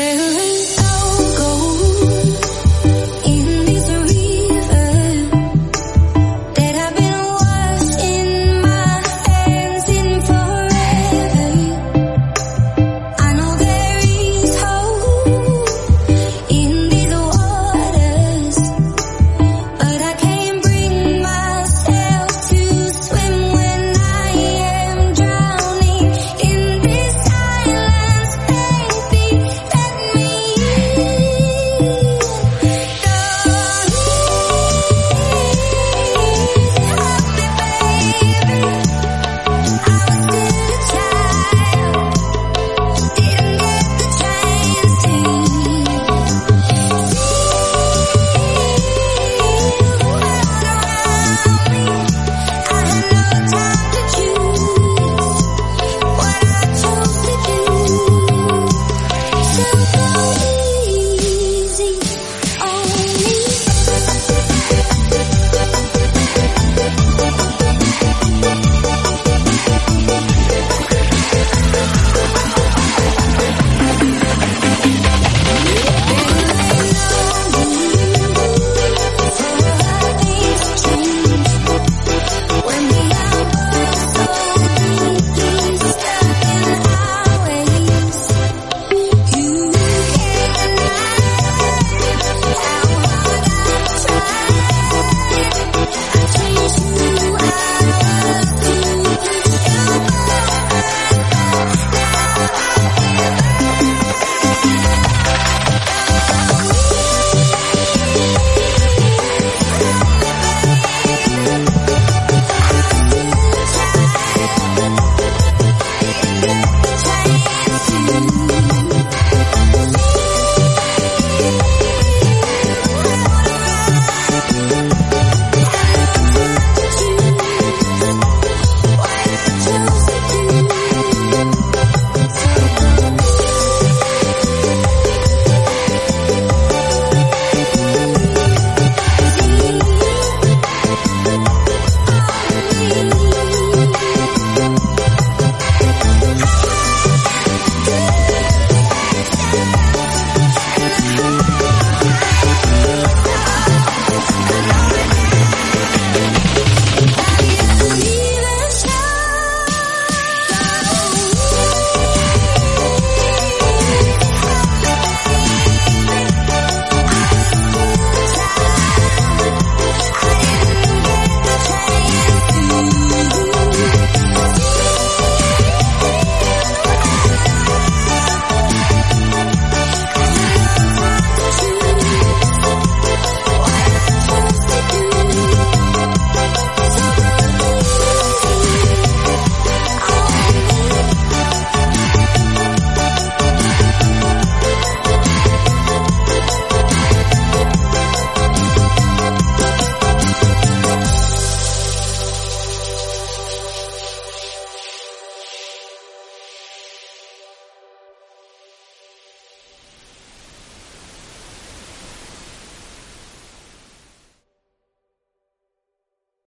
There is